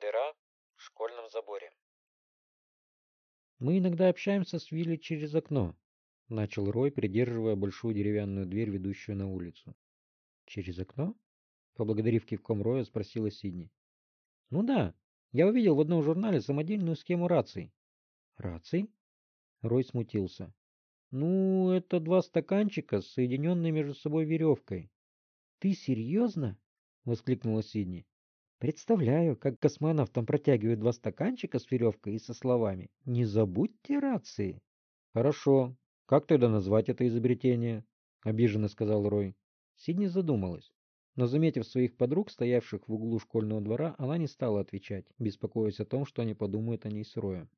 дыра в школьном заборе. Мы иногда общаемся с Вилли через окно, начал Рой, придерживая большую деревянную дверь, ведущую на улицу. Через окно? Поблагодарив кивком Роя, спросила Сидни. Ну да, я увидел в одном журнале самодельную схему раций. Раций? Рой смутился. Ну, это два стаканчика, соединенные между собой веревкой. Ты серьезно? Воскликнула Сидни. Представляю, как космонавтам протягивают два стаканчика с веревкой и со словами «Не забудьте рации». «Хорошо. Как тогда назвать это изобретение?» — обиженно сказал Рой. Сидни задумалась. Но, заметив своих подруг, стоявших в углу школьного двора, она не стала отвечать, беспокоясь о том, что они подумают о ней с Роем.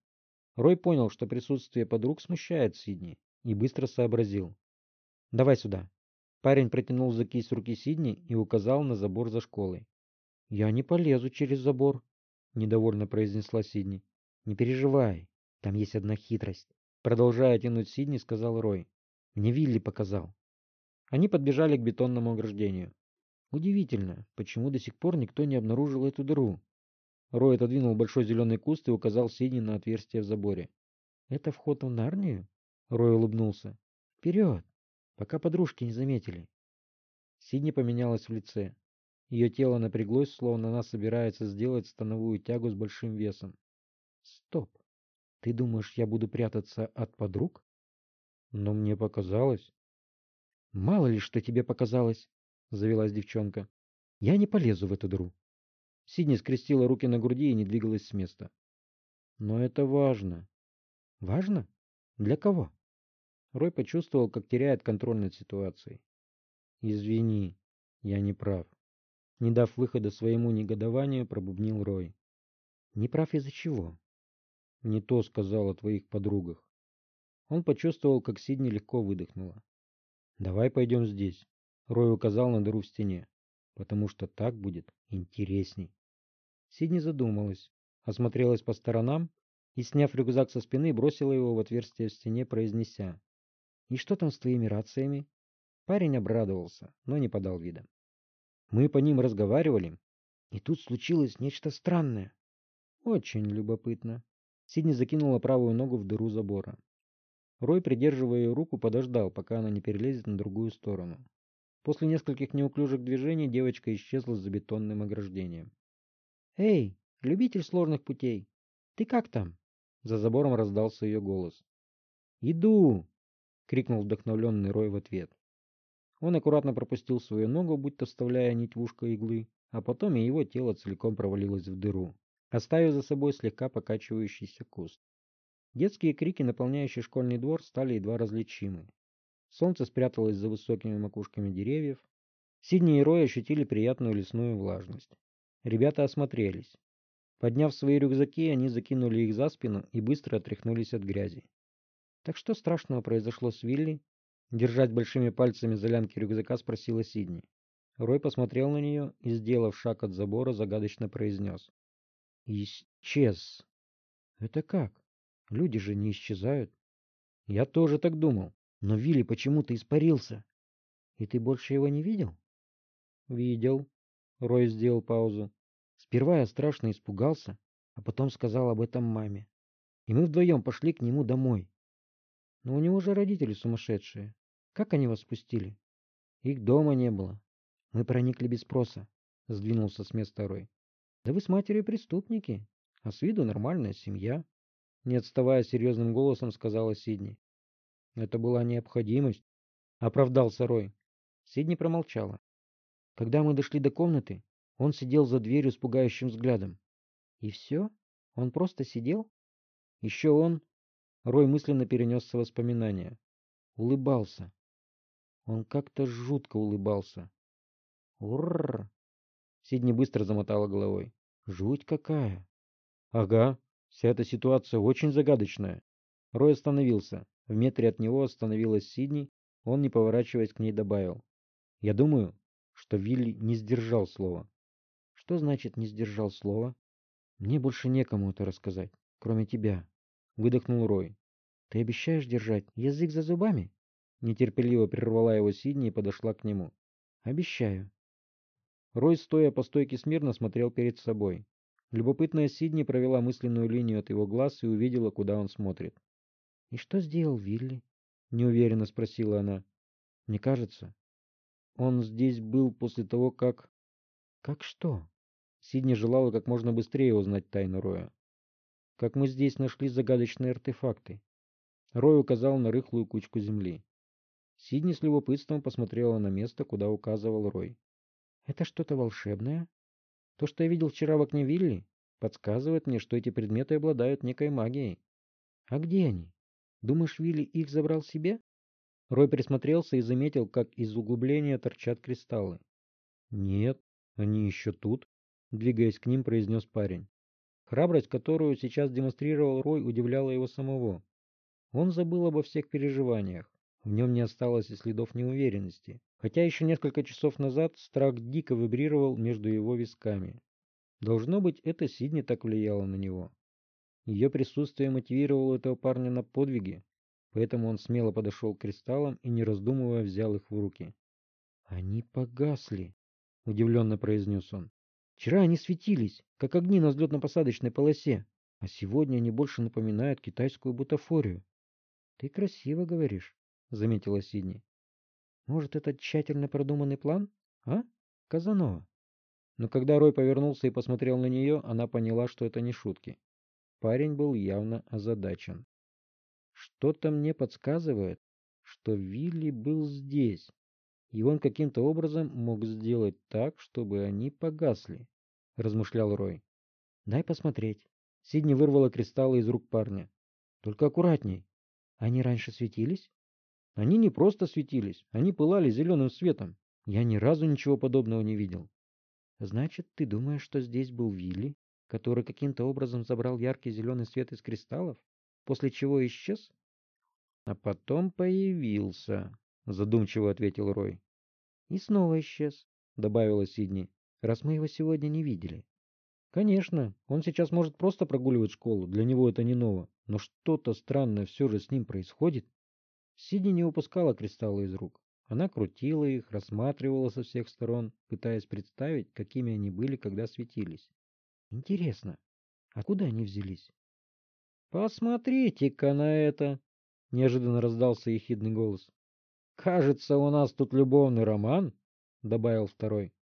Рой понял, что присутствие подруг смущает Сидни, и быстро сообразил. «Давай сюда». Парень протянул за кисть руки Сидни и указал на забор за школой. «Я не полезу через забор», — недовольно произнесла Сидни. «Не переживай, там есть одна хитрость». Продолжая тянуть Сидни, сказал Рой. «Мне Вилли показал». Они подбежали к бетонному ограждению. Удивительно, почему до сих пор никто не обнаружил эту дыру. Рой отодвинул большой зеленый куст и указал Сидни на отверстие в заборе. «Это вход в Нарнию?» Рой улыбнулся. «Вперед, пока подружки не заметили». Сидни поменялась в лице. Ее тело напряглось, словно она собирается сделать становую тягу с большим весом. Стоп. Ты думаешь, я буду прятаться от подруг? Но мне показалось. Мало ли, что тебе показалось, завелась девчонка. Я не полезу в эту дыру. Сидни скрестила руки на груди и не двигалась с места. Но это важно. Важно? Для кого? Рой почувствовал, как теряет контроль над ситуацией. Извини, я не прав. Не дав выхода своему негодованию, пробубнил Рой. Не прав из-за чего? Не то сказал о твоих подругах. Он почувствовал, как Сидни легко выдохнула. Давай пойдем здесь. Рой указал на дыру в стене. Потому что так будет интересней. Сидни задумалась, осмотрелась по сторонам и, сняв рюкзак со спины, бросила его в отверстие в стене, произнеся. «И что там с твоими рациями?» Парень обрадовался, но не подал вида. Мы по ним разговаривали, и тут случилось нечто странное. Очень любопытно. Сидни закинула правую ногу в дыру забора. Рой, придерживая ее руку, подождал, пока она не перелезет на другую сторону. После нескольких неуклюжих движений девочка исчезла за бетонным ограждением. «Эй, любитель сложных путей, ты как там?» За забором раздался ее голос. «Иду!» — крикнул вдохновленный Рой в ответ. Он аккуратно пропустил свою ногу, будто вставляя нить в ушко иглы, а потом и его тело целиком провалилось в дыру, оставив за собой слегка покачивающийся куст. Детские крики, наполняющие школьный двор, стали едва различимы. Солнце спряталось за высокими макушками деревьев. Сидни и Рой ощутили приятную лесную влажность. Ребята осмотрелись. Подняв свои рюкзаки, они закинули их за спину и быстро отряхнулись от грязи. Так что страшного произошло с Вилли Держать большими пальцами за лямки рюкзака спросила Сидни. Рой посмотрел на нее и, сделав шаг от забора, загадочно произнес. «Исчез». «Это как? Люди же не исчезают». «Я тоже так думал. Но Вилли почему-то испарился». «И ты больше его не видел?» «Видел». Рой сделал паузу. Сперва я страшно испугался, а потом сказал об этом маме. И мы вдвоем пошли к нему домой. Но у него же родители сумасшедшие. Как они вас спустили? Их дома не было. Мы проникли без спроса. Сдвинулся с места Рой. Да вы с матерью преступники, а с виду нормальная семья. Не отставая серьезным голосом, сказала Сидни. Это была необходимость. Оправдался Рой. Сидни промолчала. Когда мы дошли до комнаты, он сидел за дверью с пугающим взглядом. И все? Он просто сидел? Еще он... Рой мысленно перенесся воспоминания. Улыбался. Он как-то жутко улыбался. Уррр! Сидни быстро замотала головой. Жуть какая! Ага, вся эта ситуация очень загадочная. Рой остановился. В метре от него остановилась Сидни. Он, не поворачиваясь к ней, добавил. Я думаю, что Вилли не сдержал слова. Что значит не сдержал слова? Мне больше некому это рассказать, кроме тебя. Выдохнул Рой. Ты обещаешь держать язык за зубами? Нетерпеливо прервала его Сидни и подошла к нему. «Обещаю». Рой, стоя по стойке смирно, смотрел перед собой. Любопытная Сидни провела мысленную линию от его глаз и увидела, куда он смотрит. «И что сделал Вилли?» — неуверенно спросила она. «Мне кажется, он здесь был после того, как...» «Как что?» Сидни желала как можно быстрее узнать тайну Роя. «Как мы здесь нашли загадочные артефакты». Рой указал на рыхлую кучку земли. Сидни с любопытством посмотрела на место, куда указывал Рой. «Это что-то волшебное?» То, что я видел вчера в окне Вилли, подсказывает мне, что эти предметы обладают некой магией. А где они? Думаешь, Вилли их забрал себе? Рой присмотрелся и заметил, как из углубления торчат кристаллы. Нет, они еще тут, двигаясь к ним, произнес парень. Храбрость, которую сейчас демонстрировал Рой, удивляла его самого. Он забыл обо всех переживаниях. В нем не осталось и следов неуверенности, хотя еще несколько часов назад страх дико вибрировал между его висками. Должно быть, это Сидни так влияло на него. Ее присутствие мотивировало этого парня на подвиги, поэтому он смело подошел к кристаллам и, не раздумывая, взял их в руки. «Они погасли», — удивленно произнес он. «Вчера они светились, как огни на взлетно-посадочной полосе, а сегодня они больше напоминают китайскую бутафорию. Ты красиво говоришь». — заметила Сидни. «Может, это тщательно продуманный план? А, Казанова?» Но когда Рой повернулся и посмотрел на нее, она поняла, что это не шутки. Парень был явно озадачен. «Что-то мне подсказывает, что Вилли был здесь, и он каким-то образом мог сделать так, чтобы они погасли», — размышлял Рой. «Дай посмотреть». Сидни вырвала кристаллы из рук парня. «Только аккуратней. Они раньше светились?» Они не просто светились, они пылали зеленым светом. Я ни разу ничего подобного не видел. Значит, ты думаешь, что здесь был Вилли, который каким-то образом забрал яркий зеленый свет из кристаллов, после чего исчез? А потом появился, задумчиво ответил Рой. И снова исчез, добавила Сидни, раз мы его сегодня не видели. Конечно, он сейчас может просто прогуливать школу, для него это не ново, но что-то странное все же с ним происходит. Сиди не упускала кристаллы из рук. Она крутила их, рассматривала со всех сторон, пытаясь представить, какими они были, когда светились. Интересно, откуда они взялись? «Посмотрите-ка на это!» — неожиданно раздался ехидный голос. «Кажется, у нас тут любовный роман», — добавил второй.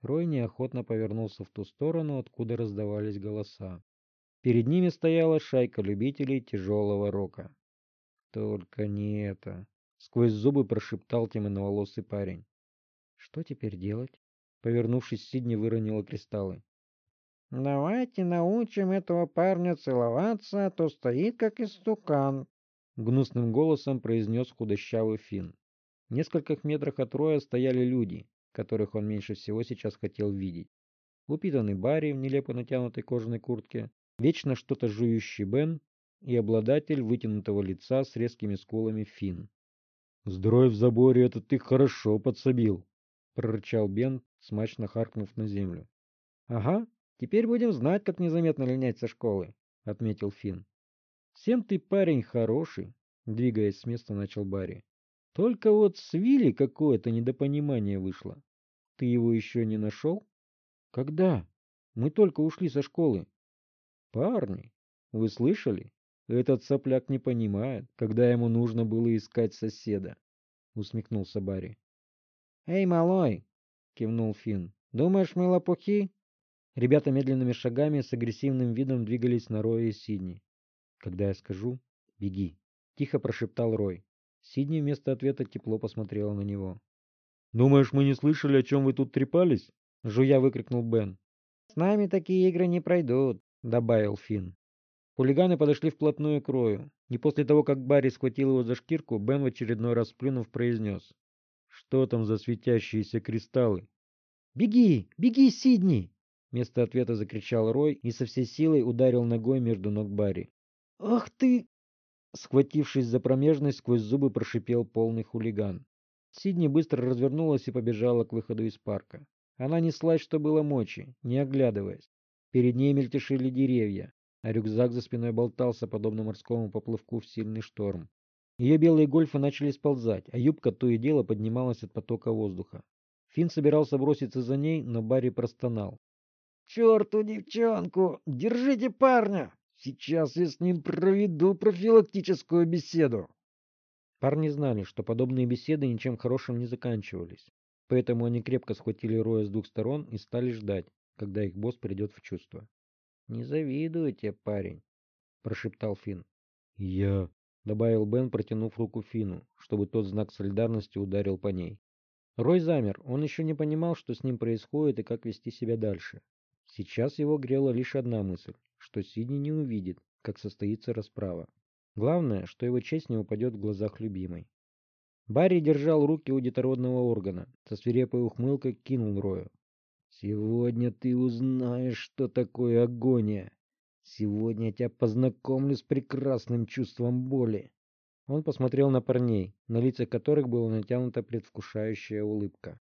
Рой неохотно повернулся в ту сторону, откуда раздавались голоса. Перед ними стояла шайка любителей тяжелого рока. Только не это. Сквозь зубы прошептал темноволосый парень. Что теперь делать? Повернувшись, Сидни выронила кристаллы. «Давайте научим этого парня целоваться, а то стоит как истукан», — гнусным голосом произнес худощавый Финн. В нескольких метрах от Роя стояли люди, которых он меньше всего сейчас хотел видеть. Упитанный Барри в нелепо натянутой кожаной куртке, вечно что-то жующий Бен и обладатель вытянутого лица с резкими скулами Фин. «Сдрой в заборе, это ты хорошо подсобил!» — прорычал Бен, смачно харкнув на землю. «Ага, теперь будем знать, как незаметно линять со школы», — отметил Фин. «Всем ты парень хороший», — двигаясь с места, начал Барри. «Только вот с Вилли какое-то недопонимание вышло. Ты его еще не нашел?» «Когда? Мы только ушли со школы». «Парни, вы слышали? Этот сопляк не понимает, когда ему нужно было искать соседа, усмехнулся Барри. Эй, малой, кивнул Финн. Думаешь, мы лопухи? Ребята медленными шагами с агрессивным видом двигались на Роя и Сидни. Когда я скажу, беги, тихо прошептал Рой. Сидни вместо ответа тепло посмотрела на него. «Думаешь, мы не слышали, о чем вы тут трепались?» — жуя выкрикнул Бен. «С нами такие игры не пройдут», — добавил Финн. Хулиганы подошли вплотную к Рою, и после того, как Барри схватил его за шкирку, Бен в очередной раз плюнув произнес. «Что там за светящиеся кристаллы?» «Беги! Беги, Сидни!» Вместо ответа закричал Рой и со всей силой ударил ногой между ног Барри. «Ах ты!» Схватившись за промежность, сквозь зубы прошипел полный хулиган. Сидни быстро развернулась и побежала к выходу из парка. Она неслась, что было мочи, не оглядываясь. Перед ней мельтешили деревья рюкзак за спиной болтался, подобно морскому поплавку в сильный шторм. Ее белые гольфы начали сползать, а юбка то и дело поднималась от потока воздуха. Финн собирался броситься за ней, но Барри простонал. черту девчонку! Держите парня! Сейчас я с ним проведу профилактическую беседу!» Парни знали, что подобные беседы ничем хорошим не заканчивались, поэтому они крепко схватили Роя с двух сторон и стали ждать, когда их босс придет в чувство. «Не завидую тебе, парень», — прошептал Финн. «Я...» — добавил Бен, протянув руку Фину, чтобы тот знак солидарности ударил по ней. Рой замер, он еще не понимал, что с ним происходит и как вести себя дальше. Сейчас его грела лишь одна мысль, что Сидни не увидит, как состоится расправа. Главное, что его честь не упадет в глазах любимой. Барри держал руки у детородного органа, со свирепой ухмылкой кинул Рою. «Сегодня ты узнаешь, что такое агония. Сегодня я тебя познакомлю с прекрасным чувством боли». Он посмотрел на парней, на лицах которых была натянута предвкушающая улыбка.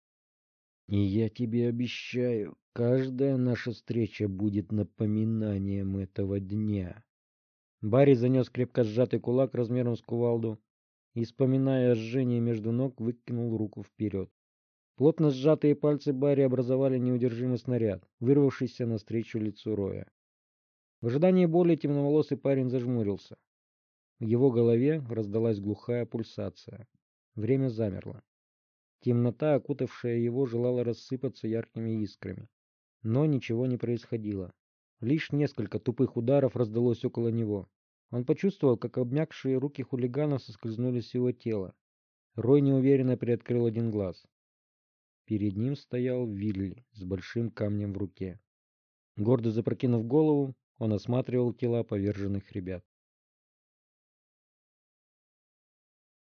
«И я тебе обещаю, каждая наша встреча будет напоминанием этого дня». Барри занес крепко сжатый кулак размером с кувалду и, вспоминая жжение между ног, выкинул руку вперед. Плотно сжатые пальцы Барри образовали неудержимый снаряд, вырвавшийся навстречу лицу Роя. В ожидании боли темноволосый парень зажмурился. В его голове раздалась глухая пульсация. Время замерло. Темнота, окутавшая его, желала рассыпаться яркими искрами. Но ничего не происходило. Лишь несколько тупых ударов раздалось около него. Он почувствовал, как обмякшие руки хулигана соскользнули с его тела. Рой неуверенно приоткрыл один глаз. Перед ним стоял Вилли с большим камнем в руке. Гордо запрокинув голову, он осматривал тела поверженных ребят.